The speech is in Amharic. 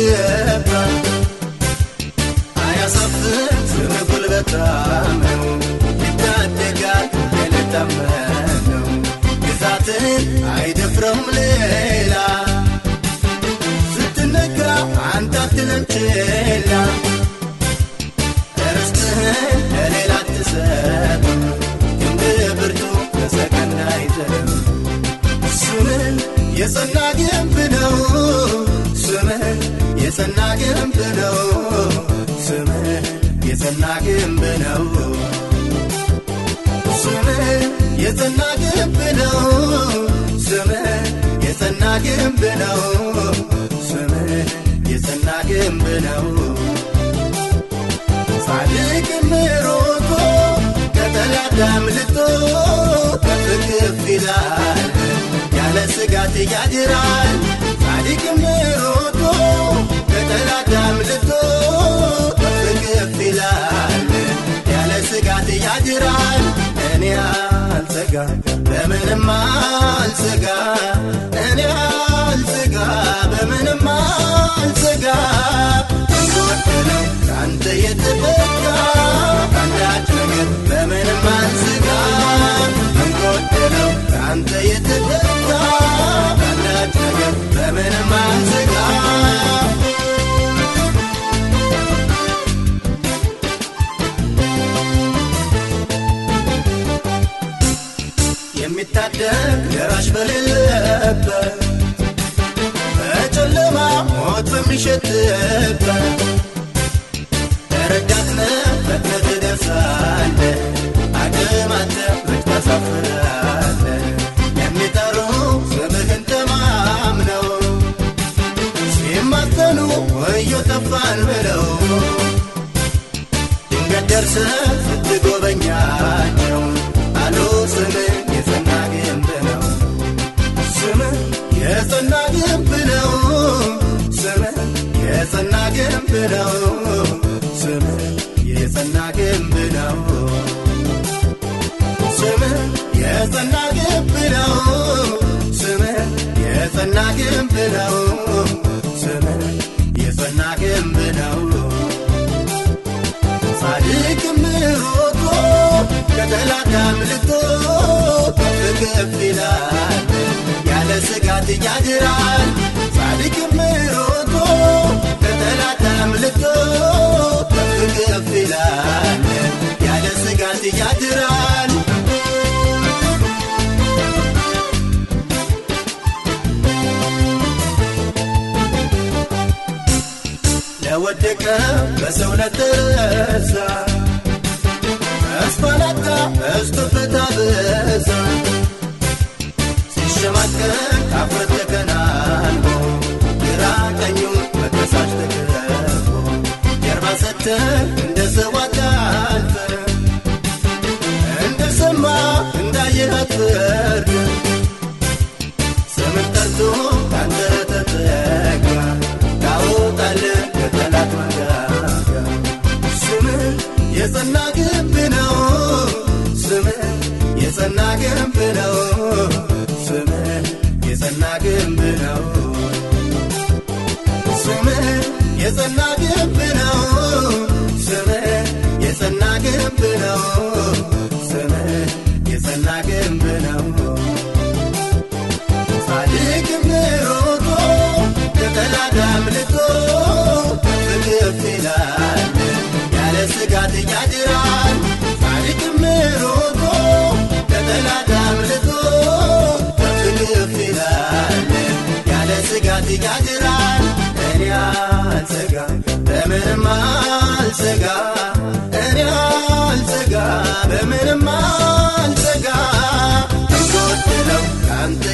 የገባ አያሳፍር ስም ጉልበታም ነው ይታደጋል የለታመን ነው ግዛትን ሌላ ስትነካ አንተ አትልም ችላ ርስትህን ለሌላ አትሰጥ ክንድ ብርቱ ግንብ ነው የጸና ግንብ ነው ስምን የጸና ግንብ ነው ስምን የጸና ግንብ ነው ስምን የጸና ግንብ ነው ስምን የጸና ግንብ ነው ጻድቅ ምሮቶ ከጠላት አምልጦ ከፍ ከፍ ይላል ያለ ስጋት ያድራል። ጻድቅ ምሮቶ ከጠላት አምልጦ ከፍ ከፍ ይላል። ያለ ስጋት ያድራል። እኔ አልሰጋ በምንም አልሰጋ እኔ አልሰጋ በምንም አልሰጋ የሚታደግ ደራሽ በሌለበት በጨለማ ሞት በሚሸትበት ግንብ ነው ስምህ የጸና ግንብ ነው። ስምህ የጸና ግንብ ነው። ስምህ የጸና ግንብ ነው። ስምህ የጸና ግንብ ነው። ጻድቅ ምሮቶ ከጠላት አምልጦ ከፍ ከፍ ይላል ያለ ስጋት ያድራል ለወደቀ በሰው ለተረሳ ተስፋ ላጣ እስትፈታ በዛ። ሲሸማቀቅ ካፍረት ተከናንቦ ግራ ቀኙን በከሳሽ ተከቦ ጀርባ ሰተህ እንደ ሰው አታልፈ እንደ ሰማ እንዳየህ አትፈርድ ስምን ጠርቶ የጸና ግንብ ነው ስምህ የጸና ግንብ ነው ስምህ የጸና ግንብ ነው ስምህ የጸና ግንብ ነው ስምህ የጸና ግንብ ነው ስምህ የጸና ግንብ ነው ጻድቅ ምሮቶ ከጠላት ያለ ስጋት ያድራል ጻድቅ ምሮቶ ከጠላት አምልጦ ከፍ ከፍ ይላል ያለ ስጋት ያድራል እኔ አልሰጋ በምንም አልሰጋ እኔ አልሰጋ በምንም አልሰጋ እንጎድለው ከአንተ